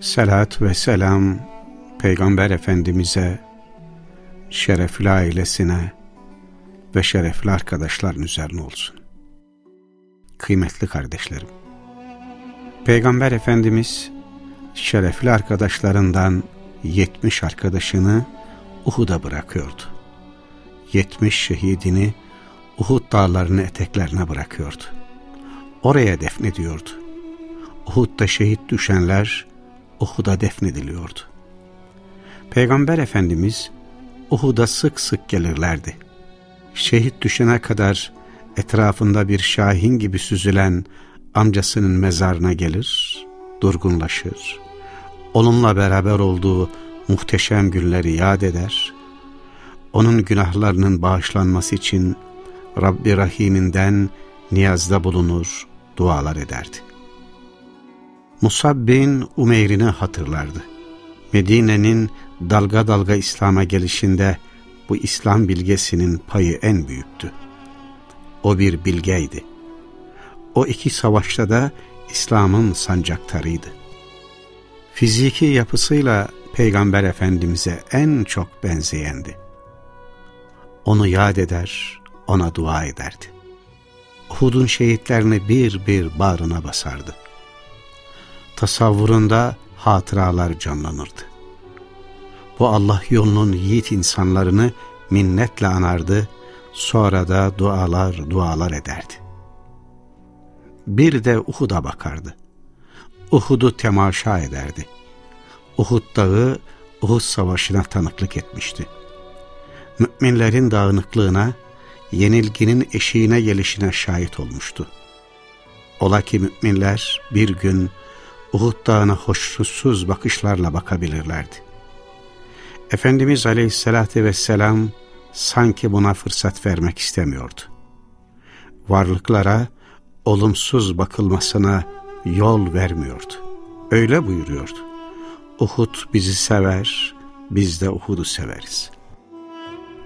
Selat ve selam Peygamber Efendimiz'e, şerefli ailesine ve şerefli arkadaşların üzerine olsun. Kıymetli kardeşlerim, Peygamber Efendimiz şerefli arkadaşlarından 70 arkadaşını Uhud'a bırakıyordu. 70 şehidini Uhud dağlarının eteklerine bırakıyordu. Oraya defnediyordu. Uhud'da şehit düşenler Uhud'a defnediliyordu. Peygamber Efendimiz Uhud'a sık sık gelirlerdi. Şehit düşene kadar etrafında bir şahin gibi süzülen amcasının mezarına gelir, durgunlaşır. Onunla beraber olduğu muhteşem günleri yad eder. Onun günahlarının bağışlanması için Rabbi Rahim'inden niyazda bulunur, dualar ederdi. Musab bin Umeyr'ini hatırlardı. Medine'nin dalga dalga İslam'a gelişinde bu İslam bilgesinin payı en büyüktü. O bir bilgeydi. O iki savaşta da İslam'ın sancaktarıydı. Fiziki yapısıyla Peygamber Efendimiz'e en çok benzeyendi. Onu yad eder, ona dua ederdi. Uhud'un şehitlerini bir bir bağrına basardı tasavvurunda hatıralar canlanırdı. Bu Allah yolunun yiğit insanlarını minnetle anardı, sonra da dualar dualar ederdi. Bir de Uhud'a bakardı. Uhud'u temaşa ederdi. Uhud dağı Uhud savaşına tanıklık etmişti. Müminlerin dağınıklığına, yenilginin eşiğine gelişine şahit olmuştu. Ola ki müminler bir gün Uhud dağına hoşnutsuz bakışlarla bakabilirlerdi. Efendimiz Aleyhisselatü Vesselam sanki buna fırsat vermek istemiyordu. Varlıklara olumsuz bakılmasına yol vermiyordu. Öyle buyuruyordu. Uhud bizi sever, biz de Uhud'u severiz.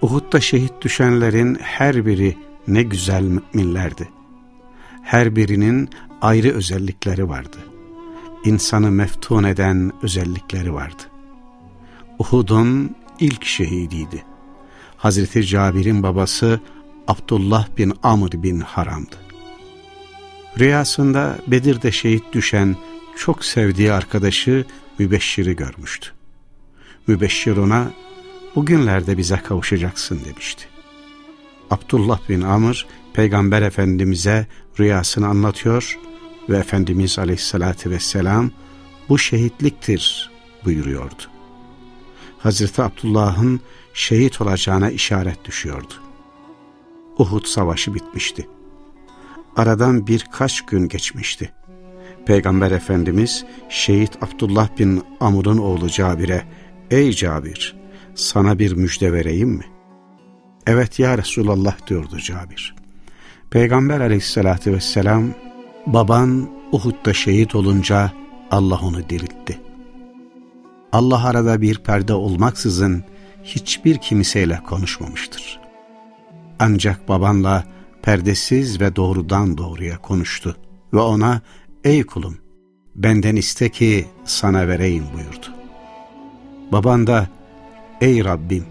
Uhud'da şehit düşenlerin her biri ne güzel müminlerdi. Her birinin ayrı özellikleri vardı insanı meftun eden özellikleri vardı. Uhud'un ilk şehidiydi. Hazreti Cabir'in babası Abdullah bin Amr bin Haram'dı. Rüyasında Bedir'de şehit düşen çok sevdiği arkadaşı Mübeşşir'i görmüştü. Mübeşşir ona bugünlerde bize kavuşacaksın demişti. Abdullah bin Amr Peygamber Efendimiz'e rüyasını anlatıyor ve Efendimiz Aleyhisselatü Vesselam bu şehitliktir buyuruyordu. Hazreti Abdullah'ın şehit olacağına işaret düşüyordu. Uhud savaşı bitmişti. Aradan birkaç gün geçmişti. Peygamber Efendimiz şehit Abdullah bin Amr'ın oğlu Cabir'e ''Ey Cabir, sana bir müjde vereyim mi?'' ''Evet ya Resulallah'' diyordu Cabir. Peygamber aleyhissalatü vesselam Baban Uhud'da şehit olunca Allah onu diriltti. Allah arada bir perde olmaksızın hiçbir kimseyle konuşmamıştır. Ancak babanla perdesiz ve doğrudan doğruya konuştu ve ona ''Ey kulum, benden iste ki sana vereyim.'' buyurdu. Baban da ''Ey Rabbim,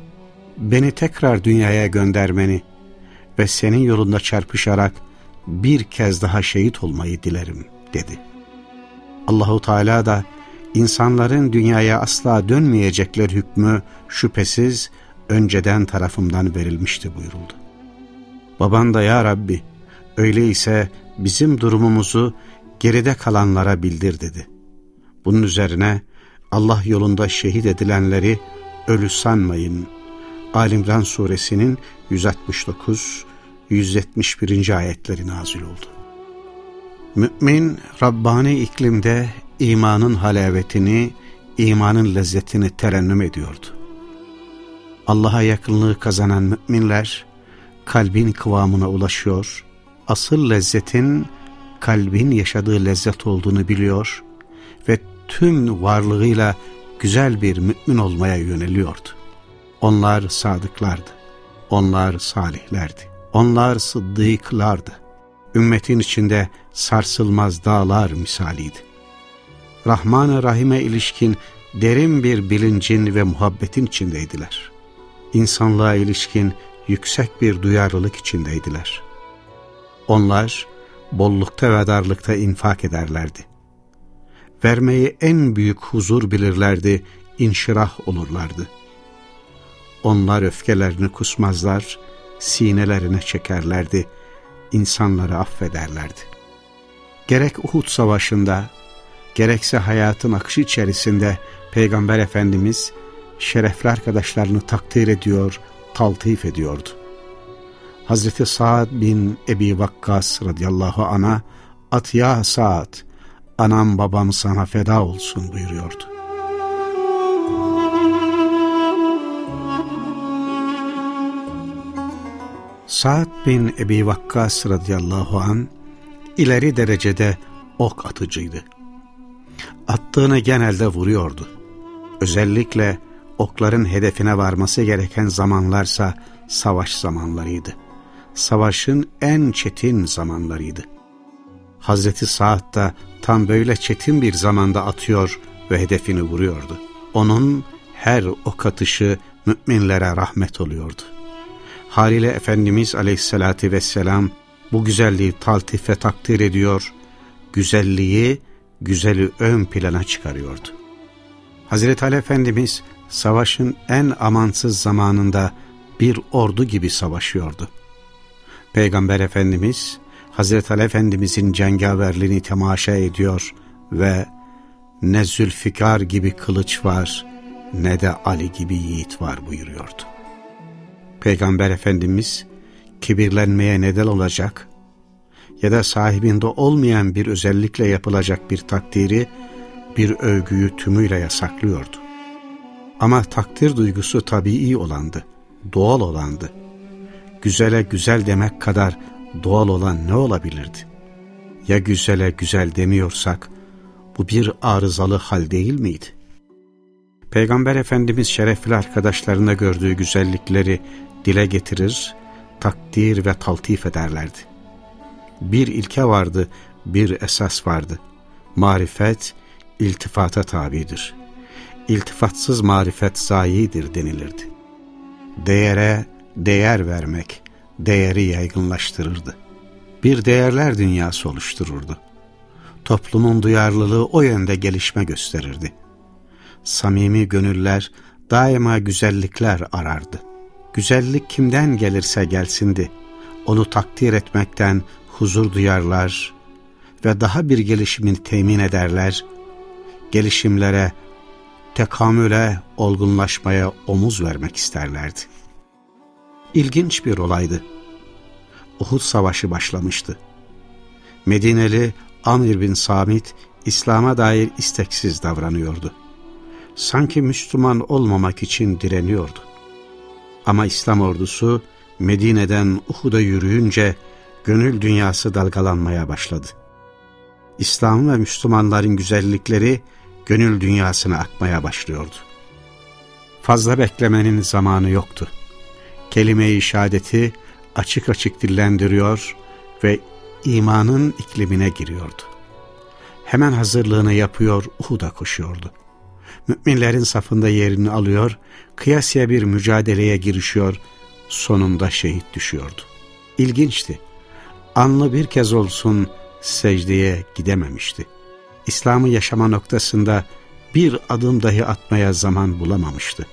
beni tekrar dünyaya göndermeni ve senin yolunda çarpışarak bir kez daha şehit olmayı dilerim dedi. Allahu Teala da insanların dünyaya asla dönmeyecekler hükmü şüphesiz önceden tarafımdan verilmişti buyuruldu. Baban da ya Rabbi öyleyse bizim durumumuzu geride kalanlara bildir dedi. Bunun üzerine Allah yolunda şehit edilenleri ölü sanmayın. Alimran suresinin 169 171. ayetleri nazil oldu. Mümin, Rabbani iklimde imanın halavetini, imanın lezzetini terennüm ediyordu. Allah'a yakınlığı kazanan müminler kalbin kıvamına ulaşıyor, asıl lezzetin kalbin yaşadığı lezzet olduğunu biliyor ve tüm varlığıyla güzel bir mümin olmaya yöneliyordu. Onlar sadıklardı, onlar salihlerdi, onlar sıddıklardı. Ümmetin içinde sarsılmaz dağlar misaliydi. Rahman-ı Rahim'e ilişkin derin bir bilincin ve muhabbetin içindeydiler. İnsanlığa ilişkin yüksek bir duyarlılık içindeydiler. Onlar bollukta ve darlıkta infak ederlerdi. Vermeyi en büyük huzur bilirlerdi, inşirah olurlardı. Onlar öfkelerini kusmazlar, sinelerine çekerlerdi, insanları affederlerdi. Gerek Uhud Savaşı'nda, gerekse hayatın akışı içerisinde Peygamber Efendimiz şerefli arkadaşlarını takdir ediyor, taltif ediyordu. Hazreti Sa'd bin Ebi Vakkas radıyallahu ana at ya Sa'd, anam babam sana feda olsun buyuruyordu. Sa'd bin Ebi Vakkas radıyallahu an ileri derecede ok atıcıydı. Attığını genelde vuruyordu. Özellikle okların hedefine varması gereken zamanlarsa savaş zamanlarıydı. Savaşın en çetin zamanlarıydı. Hazreti Sa'd da tam böyle çetin bir zamanda atıyor ve hedefini vuruyordu. Onun her ok atışı müminlere rahmet oluyordu. Haliyle Efendimiz aleyhissalatü vesselam bu güzelliği taltif ve takdir ediyor, güzelliği, güzeli ön plana çıkarıyordu. Hazreti Ali Efendimiz savaşın en amansız zamanında bir ordu gibi savaşıyordu. Peygamber Efendimiz, Hazreti Ali Efendimizin cengaverliğini temaşa ediyor ve ne Zülfikar gibi kılıç var ne de Ali gibi yiğit var buyuruyordu. Peygamber Efendimiz kibirlenmeye neden olacak ya da sahibinde olmayan bir özellikle yapılacak bir takdiri, bir övgüyü tümüyle yasaklıyordu. Ama takdir duygusu tabii olandı, doğal olandı. Güzele güzel demek kadar doğal olan ne olabilirdi? Ya güzele güzel demiyorsak, bu bir arızalı hal değil miydi? Peygamber Efendimiz şerefli arkadaşlarına gördüğü güzellikleri dile getirir, takdir ve taltif ederlerdi. Bir ilke vardı, bir esas vardı. Marifet, iltifata tabidir. İltifatsız marifet zayidir denilirdi. Değere değer vermek, değeri yaygınlaştırırdı. Bir değerler dünyası oluştururdu. Toplumun duyarlılığı o yönde gelişme gösterirdi. Samimi gönüller daima güzellikler arardı Güzellik kimden gelirse gelsindi. Onu takdir etmekten huzur duyarlar ve daha bir gelişimini temin ederler. Gelişimlere, tekamüle, olgunlaşmaya omuz vermek isterlerdi. İlginç bir olaydı. Uhud Savaşı başlamıştı. Medineli Amir bin Samit İslam'a dair isteksiz davranıyordu. Sanki Müslüman olmamak için direniyordu. Ama İslam ordusu Medine'den Uhud'a yürüyünce gönül dünyası dalgalanmaya başladı. İslam ve Müslümanların güzellikleri gönül dünyasına akmaya başlıyordu. Fazla beklemenin zamanı yoktu. Kelime-i şehadeti açık açık dillendiriyor ve imanın iklimine giriyordu. Hemen hazırlığını yapıyor, Uhud'a koşuyordu müminlerin safında yerini alıyor, kıyasya bir mücadeleye girişiyor, sonunda şehit düşüyordu. İlginçti. Anlı bir kez olsun secdeye gidememişti. İslam'ı yaşama noktasında bir adım dahi atmaya zaman bulamamıştı.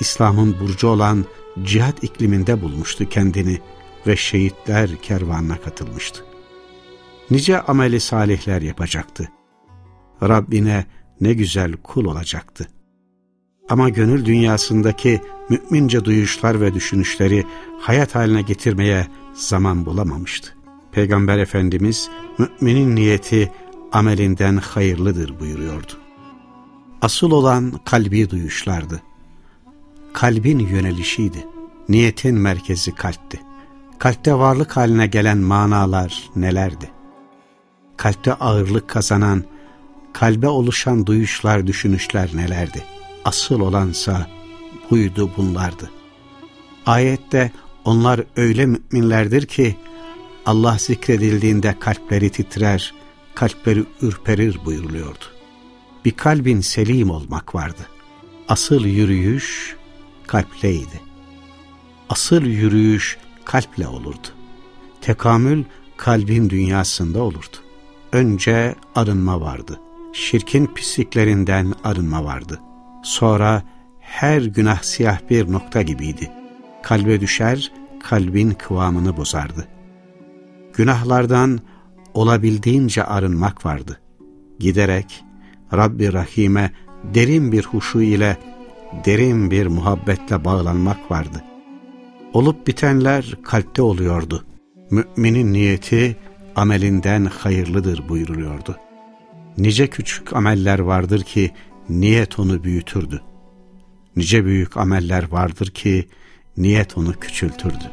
İslam'ın burcu olan cihat ikliminde bulmuştu kendini ve şehitler kervanına katılmıştı. Nice ameli salihler yapacaktı. Rabbine ne güzel kul olacaktı. Ama gönül dünyasındaki mümince duyuşlar ve düşünüşleri hayat haline getirmeye zaman bulamamıştı. Peygamber Efendimiz, müminin niyeti amelinden hayırlıdır buyuruyordu. Asıl olan kalbi duyuşlardı. Kalbin yönelişiydi. Niyetin merkezi kalpti. Kalpte varlık haline gelen manalar nelerdi? Kalpte ağırlık kazanan, kalbe oluşan duyuşlar, düşünüşler nelerdi? Asıl olansa buydu bunlardı. Ayette onlar öyle müminlerdir ki Allah zikredildiğinde kalpleri titrer, kalpleri ürperir buyuruluyordu. Bir kalbin selim olmak vardı. Asıl yürüyüş kalpleydi. Asıl yürüyüş kalple olurdu. Tekamül kalbin dünyasında olurdu. Önce arınma vardı. Şirkin pisliklerinden arınma vardı. Sonra her günah siyah bir nokta gibiydi. Kalbe düşer, kalbin kıvamını bozardı. Günahlardan olabildiğince arınmak vardı. Giderek Rabbi Rahim'e derin bir huşu ile, derin bir muhabbetle bağlanmak vardı. Olup bitenler kalpte oluyordu. Müminin niyeti amelinden hayırlıdır buyuruluyordu. Nice küçük ameller vardır ki niyet onu büyütürdü. Nice büyük ameller vardır ki niyet onu küçültürdü.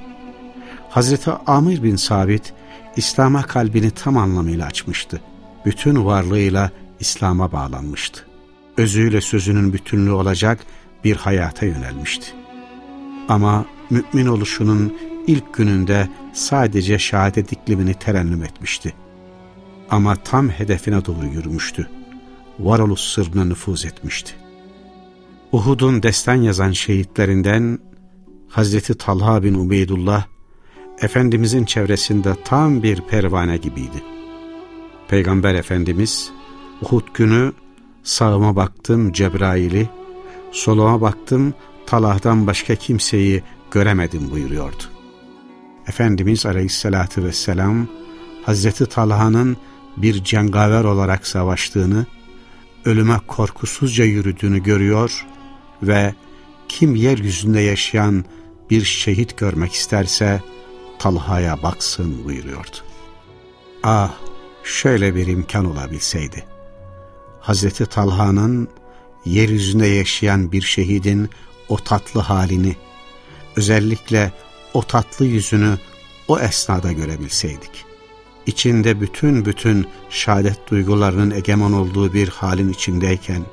Hazreti Amir bin Sabit İslam'a kalbini tam anlamıyla açmıştı. Bütün varlığıyla İslam'a bağlanmıştı. Özüyle sözünün bütünlüğü olacak bir hayata yönelmişti. Ama mümin oluşunun ilk gününde sadece şehadet iklimini terennüm etmişti. Ama tam hedefine doğru yürümüştü. Varoluş sırrına nüfuz etmişti. Uhud'un destan yazan şehitlerinden Hazreti Talha bin Ubeydullah, Efendimizin çevresinde tam bir pervane gibiydi. Peygamber Efendimiz, Uhud günü sağıma baktım Cebrail'i, soluma baktım Talah'dan başka kimseyi göremedim buyuruyordu. Efendimiz Aleyhisselatü Vesselam, Hazreti Talha'nın bir cengaver olarak savaştığını, ölüme korkusuzca yürüdüğünü görüyor ve kim yeryüzünde yaşayan bir şehit görmek isterse Talha'ya baksın buyuruyordu. Ah şöyle bir imkan olabilseydi. Hazreti Talha'nın yeryüzünde yaşayan bir şehidin o tatlı halini, özellikle o tatlı yüzünü o esnada görebilseydik. İçinde bütün bütün şahadet duygularının egemen olduğu bir halin içindeyken,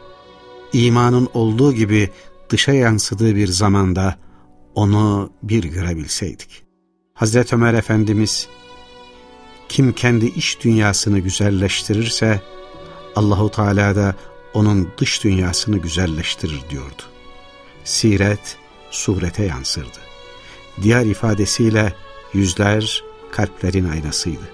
imanın olduğu gibi dışa yansıdığı bir zamanda onu bir görebilseydik. Hazreti Ömer Efendimiz, kim kendi iç dünyasını güzelleştirirse, Allahu Teala da onun dış dünyasını güzelleştirir diyordu. Siret, surete yansırdı. Diğer ifadesiyle yüzler kalplerin aynasıydı.